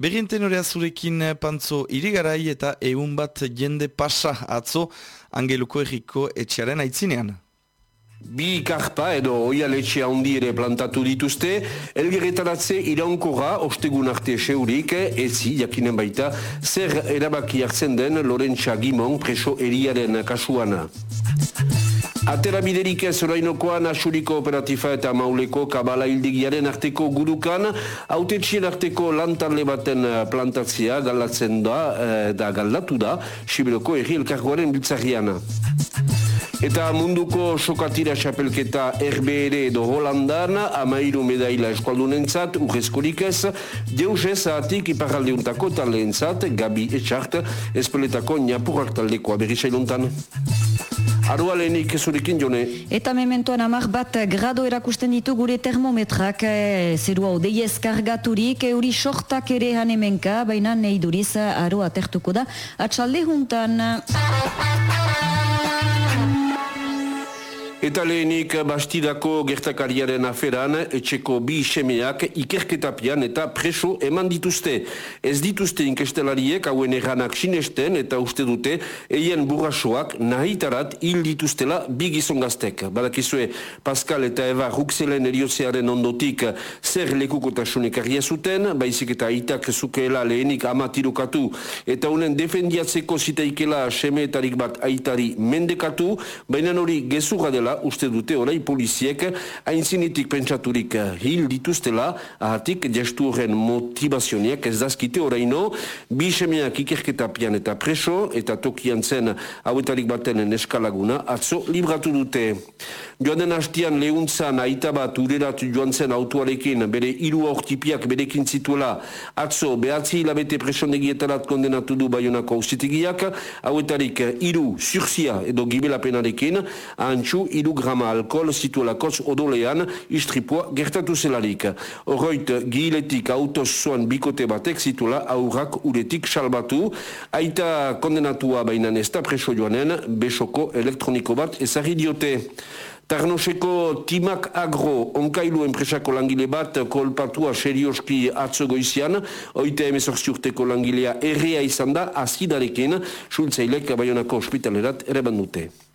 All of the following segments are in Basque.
Berrienten hori azurekin pantzo irigarai eta egun bat jende pasa atzo angeluko erriko etxearen aitzinean. Bi karpa edo oialetxe handi ere plantatu dituzte, elgerretaratze iraunkorra ostegun arte seurik, ezi jakinen baita, zer erabaki hartzen den Lorentza Gimon preso eriaren kasuana. Atera biderik ez orainokoan asuriko operatifa eta mauleko kabala hildigiaren arteko gurukan, autetxien arteko lantarle baten plantatzea galatzen da, eh, da galdatu da, Sibiroko erri elkargoaren biltzariana. Eta munduko sokatira xapelketa RBR edo Holandan, amairu medaila eskualdunentzat, urrezkorik ez, deus ez ahatik iparaldeuntako taleentzat, Gabi Etxart, espeletako niapurrak taldekoa berrizailuntan. Arua lehenik zurikin jone. Eta mementoan amak bat grado erakusten ditu gure termometrak, e, zerua odeiez kargaturik, euri sortak ere hanemenka, baina nahi duriz arua tertuko da, atxalde juntan. Eta lehenik bastidako gertakariaren aferan, etxeko bi semeak ikerketapian eta preso eman dituzte. Ez dituzte inkestelariek hauen erranak sinesten eta uste dute eien burrasoak nahitarat hil dituztela bi gizongaztek. Badakizue, Pascal eta Eva Ruxelen eriotzearen ondotik zer lekukotasunek argia zuten, baizik eta itak zukeela lehenik amatirukatu eta unen defendiatzeko zitaikela semeetarik bat aitari mendekatu, baina hori gezurra dela uste dute orai poliziek hainzinetik pentsaturik hil dituztela. Ahatik gestu horren motivazioniak ez dazkite oraino. Bi semeak ikerketapian eta preso eta tokian zen hauetarik baten eskalaguna atzo libratu dute. Joan den hastian lehuntzan aita bat ureratu joan zen autuarekin bere hiru aurtipiak berekin zituela. Atzo behatzi hilabete presondegietarat kondenatu du baionako ausitigiak hauetarik hiru surzia edo gibelapenarekin ahantxu iru grama alkohol zituelakoz odolean istripua gertatu zelarik. Horroit giletik autoz zoan bikote batek zituela aurrak uretik salbatu. Aita kondenatua bainan ez da preso joanen besoko elektroniko bat ezagri diote. Tarnoseko Timak Agro onkailu enpresako langile bat kolpatua serioski atzo goizian, oite emezorzi urteko langilea errea izan da, azidarekin, sultzailek baionako ospitalerat ere bandute.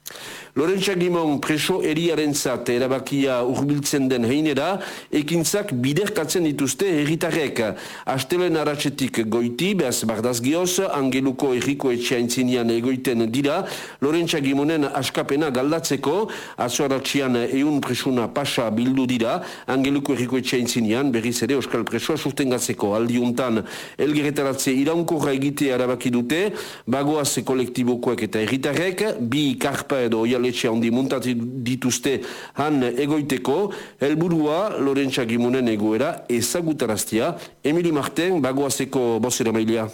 Lorentza Gimon preso eriaren zat erabakia urbiltzen den heinera, ekintzak biderkatzen dituzte erritarek. Astelen aratsetik goiti, behaz bardaz gioz, angeluko erriko etxeaintzinean egoiten dira, Lorentza Gimonen askapena galdatzeko, atzo eun presuna pasa bildu dira, angeluko erriko etxeaintzinean berriz ere oskal presoa sustengatzeko aldiuntan elgeretaratze iraunkorra egitea erabaki dute, bagoaz kolektibokoek eta erritarek, bi karpa edo oial etxe handi muntatu dituzte han egoiteko, helburua Lorentza Gimunen egoera ezagutaraztia. Emili Marten, bagoazeko bozera mailea.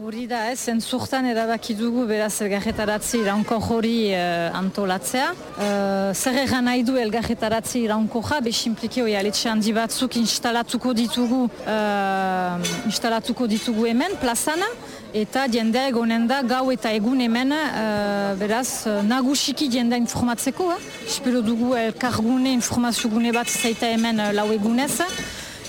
Hori da, ez, entzurtan erabaki dugu beraz elgarretaratzi iraunko hori uh, antolatzea. Uh, zer egan nahi du elgarretaratzi iraunko ja, besimplike hori aletxe handi batzuk instalatuko ditugu, uh, instalatuko ditugu hemen, plazana, eta jendea egonen da gau eta egun hemen, uh, beraz, nagusiki jendea informatzeko. Eh? Espero dugu elkargune, informazio gune bat zaita hemen lau egunez.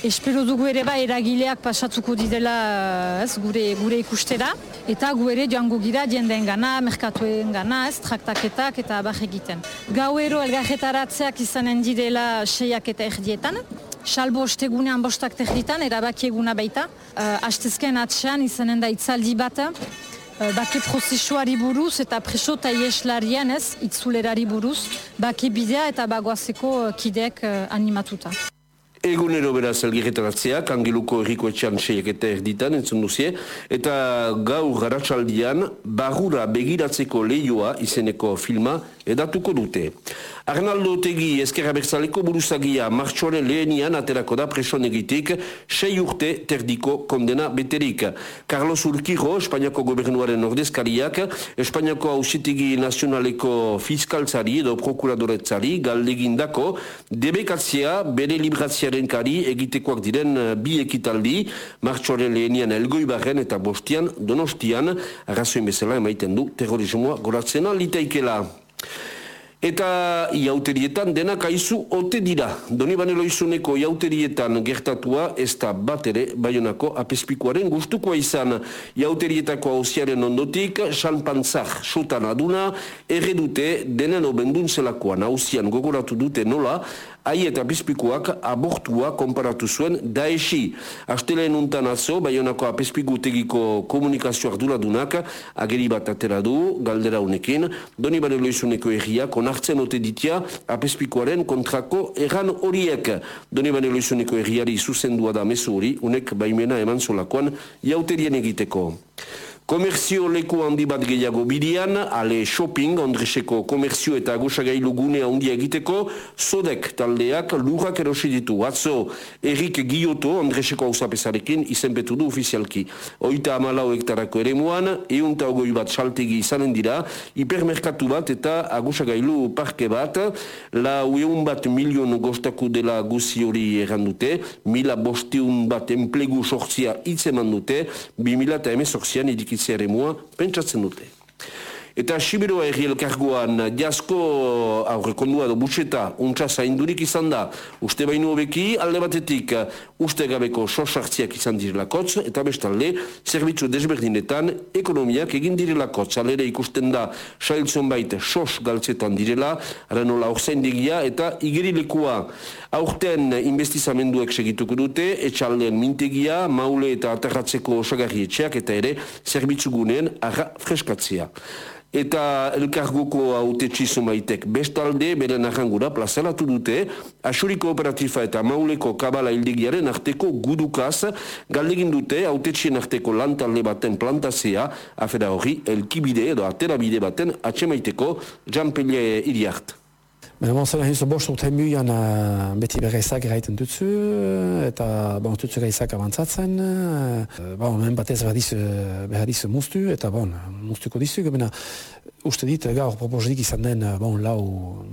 Espero dugu ere ba eragileak pasatuko didela ez, gure, gure ikustera. Eta gu ere joango gira jendeen gana, merkatuen gana, ez, traktaketak eta abar egiten. Gauero elgarretaratzeak izanen didela seiak eta erdietan. Salbo ostegunean bostak terditan, erabaki eguna baita. Uh, Astezken atxean izanen da itzaldi bat. Uh, bake prozesuari buruz eta preso eta ieslarian ez, itzulerari buruz, bake bidea eta bagoazeko kideek animatuta. Egunero beraz elgirretaratzeak, angeluko erriko etxean seiak eta erditan, entzun duzie, eta gaur garatsaldian barura begiratzeko lehioa izeneko filma edatuko dute. Arnaldo Otegi ezkerra bertzaleko buruzagia martxoaren lehenian aterako da preson egitik sei urte terdiko kondena beterik. Carlos Urquijo, Espainiako gobernuaren ordezkariak, Espainiako hausitigi nazionaleko fiskaltzari edo prokuradoretzari galdegindako debekatzea bere libratziaren kari egitekoak diren bi ekitaldi martxoaren lehenian elgoi barren eta bostian donostian arrazoin bezala emaiten du terrorismoa goratzena liteikela. Eta iauterietan denak aizu ote dira. Doni banelo izuneko iauterietan gertatua ez da bat ere baionako apespikoaren gustukoa izan. Iauterietako hausiaren ondotik, San Pantzak sotan aduna, erredute denen obendun zelakoan hausian gogoratu dute nola, Ai eta apespikuak abortua konparatu zuen daesi. Asteleen untan atzo, baionako apespigutegiko komunikazio arduradunak ageri bat atera du, galdera unekin, doni bane loizuneko erriak onartzen ote ditia apespikoaren kontrako erran horiek. Doni bane loizuneko erriari zuzendua da mesu hori, unek baimena eman solakoan jauterien egiteko. Komerzio leku handi bat gehiago bidian, ale shopping, Andreseko komerzio eta agusagailu gunea handia egiteko, sodek taldeak lurrak erosi ditu. Atzo, Erik Gioto, Andreseko hausapesarekin, izenpetu du ofizialki. Oita amalau hektarako ere muan, eunta ogoi bat saltegi izanen dira, hipermerkatu bat eta agusagailu parke bat, la ueun bat milion gostaku dela guzi hori errandute, mila bosteun bat enplegu sortzia itzeman dute, bi mila eta emezortzian edikiz ere mua pentsatzen dute. Eta Sibiroa erri elkargoan jasko aurrekondua do butxeta untsa zaindurik izan da. Uste baino hobeki alde batetik uste gabeko sosartziak izan direlakotz eta bestalde zerbitzu desberdinetan ekonomiak egin direlakotz. Alere ikusten da sailtzen baita sos galtzetan direla, aranola orzaindigia eta igerilekua. Aurten investizamenduek segituko dute, etxaldean mintegia, maule eta aterratzeko osagarri etxeak eta ere zerbitzu gunean arra freskatzea eta elkargoko haute maitek bestalde bere narrangura plazalatu dute asuri kooperatifa eta mauleko kabala hildigiaren arteko gudukaz galdegin dute haute arteko lantalde baten plantazea afera hori elkibide edo aterabide baten atxemaiteko janpelia iriart. Baina bon, zela hinzo bost urte muian beti berreizak eraiten dutzu, eta bon, dutzu geizak abantzatzen, uh, bon, hemen batez behadiz, behadiz mustu, eta bon, mustuko dizu, baina uste dit, gaur proposodik izan den, bon, lau,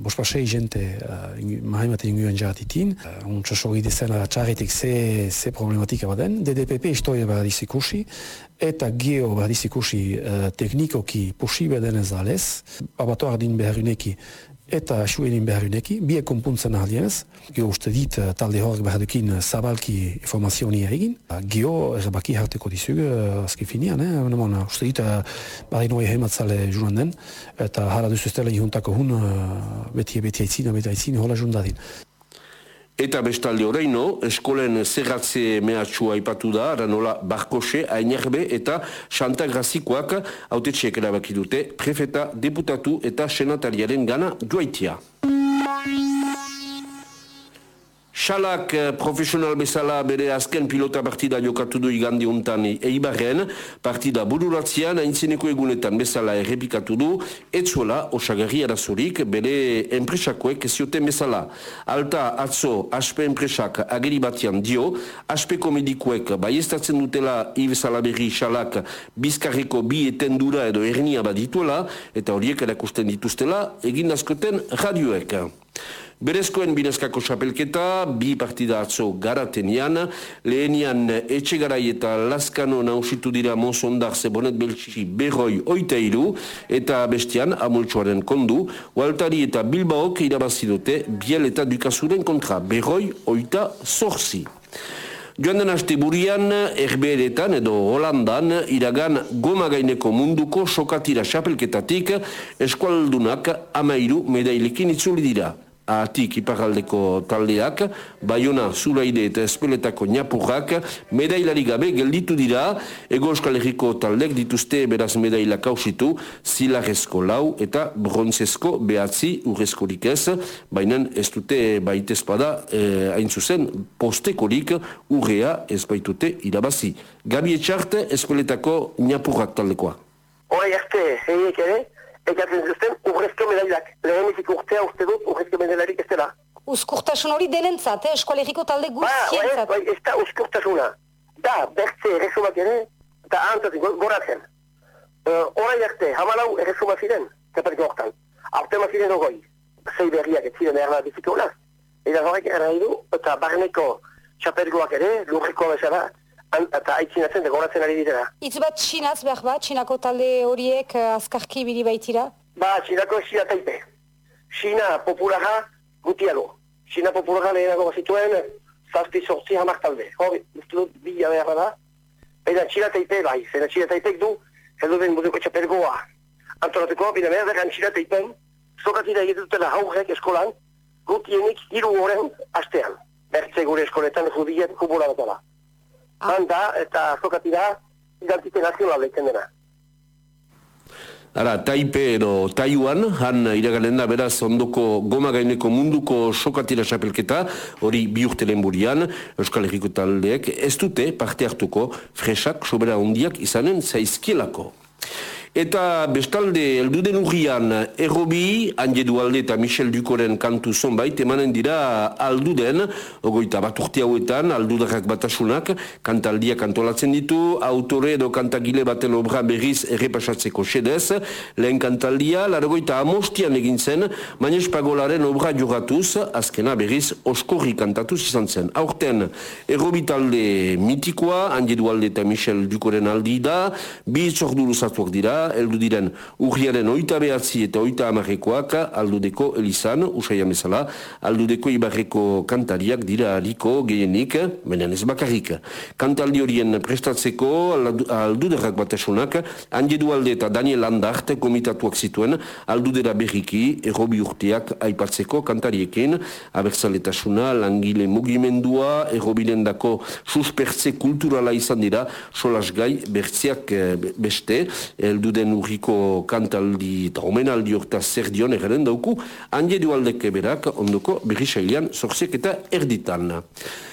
bost pasei jente uh, mahaimate inguan jaratitin, uh, un txoso gidezen txarretik ze, ze problematika baden, DDPP historia behadiz ikusi, eta geo behadiz ikusi uh, teknikoki posibe denez alez, abatoar din beharuneki, eta suenin beharuneki, biek konpuntzen ahalienez, geho uste dit eh, talde horrek behardukin eh, zabalki informazioa egin, geho erbaki harteko dizug, uh, azki finian, eh? Bona, uste dit, bari noi heimatzale juran den, eta hara duzu estela ihuntako hun, beti beti aitzina, beti aitzina, hola jundadin. Eta bestalde horreino, eskolen zerratze mehatxua ipatu da, aranola Barkose, Ainerbe eta Santa Grazikoak autetxeek erabaki dute, prefeta, deputatu eta senatariaren gana joaitia. Xalak eh, profesional bezala bere azken pilota partida jokatu du igandi untan eibarren, partida bururatzean aintzineko egunetan bezala errepikatu du, etzuela osagarri arazorik bere enpresakoek zioten bezala. Alta atzo aspe enpresak ageri batian dio, aspeko medikuek baiestatzen dutela ibezala berri xalak bizkarreko bi etendura edo ernia badituela, eta horiek erakusten dituztela egin askoten radioek. Berezkoen binezkako xapelketa, bi partida atzo garatenian, lehenian etxegarai eta laskano nausitu dira mozondar zebonet beltsi berroi oita iru, eta bestian amultsuaren kondu, Waltari eta Bilbaok irabazidote biel eta dukazuren kontra berroi oita zorzi. Joan den aste burian, erberetan edo Holandan, iragan goma gaineko munduko sokatira xapelketatik eskualdunak amairu medailekin itzuli dira ahatik iparaldeko taldeak, Bayona, Zulaide eta Espeletako Niapurrak, medailari gabe gelditu dira, Ego Euskal Herriko taldek dituzte beraz medaila kausitu, Zilarrezko lau eta Bronzezko behatzi urrezkorik ez, baina ez dute baitezpada, eh, hain zuzen, postekorik urrea ez baitute irabazi. Gabi etxarte, Espeletako Niapurrak taldekoa. Hora jarte, heiek ere, egatzen zuzten, urrezko medailak. Lehenizik urtea uste dut, urrezko medailarik ez dela. Uzkurtasun hori denentzat, eh? eskualeriko talde guztientzat. Ba, ez, da uzkurtasuna. Da, bertze erresumak ere, eta ahantzatzen, goratzen. Uh, jarte, hamalau erresumak ziren, zepatik hortan. Aurte ziren ogoi. Zei berriak ez ziren erna biziko. Eta horrek erra du, eta barneko txapelgoak ere, lurriko bezala, eta aitzinatzen da goratzen ari ditera. Itz bat txinaz behar bat, txinako talde horiek uh, azkarki bili baitira? Ba, txinako ez taipe. Sina populara gutiago. Sina populara lehenago bazituen, zazpi sortzi hamar talde. Hor, uste dut, bila beharra da. Baina txila teipe bai, zena txila teipek du, heldu den muduko txapergoa. Antolatuko, bina behar dekan txila teipen, zokatira egitutela haurrek eskolan, gutienik hiru horren astean. Bertze gure eskoletan judien kubula dutela. Handa, eta zokatira, identite nazional egiten dena. Ara, Taipe edo Taiwan, han iragalen da beraz ondoko goma gaineko munduko sokatira xapelketa, hori bi urte burian, Euskal Herriko taldeek, ez dute parte hartuko fresak sobera ondiak izanen zaizkielako. Eta bestalde, elduden urrian, errobi, Anje Dualde eta Michel Dukoren kantu zonbait, emanen dira alduden, ogoita bat urte hauetan, aldudarrak batasunak, kantaldia kantolatzen ditu, autore edo kantagile baten obra berriz errepasatzeko sedez, lehen kantaldia, laragoita amostian egin zen, Manes Pagolaren obra jogatuz, azkena berriz oskorri kantatuz izan zen. Aurten, errobi talde mitikoa, Anje Dualde eta Michel Dukoren aldi da, bi itzorduruzatuak dira, eldu diren urriaren oita behatzi eta oita amarrekoak aldudeko elizan, usai amezala, aldudeko ibarreko kantariak dira hariko gehienik, benen ez bakarrik. Kantaldi horien prestatzeko alduderrak batasunak, Angedu alde eta Daniel Landart komitatuak zituen, aldudera berriki, errobi urteak aipatzeko kantariekin, abertzaletasuna, langile mugimendua, errobilen dako suspertze kulturala izan dira, solas gai bertziak eh, beste, eldu den urriko kantaldi eta omenaldi orta zer dion egaren dauku, handi edu aldeke berak ondoko berri sailean zorzek eta erditan.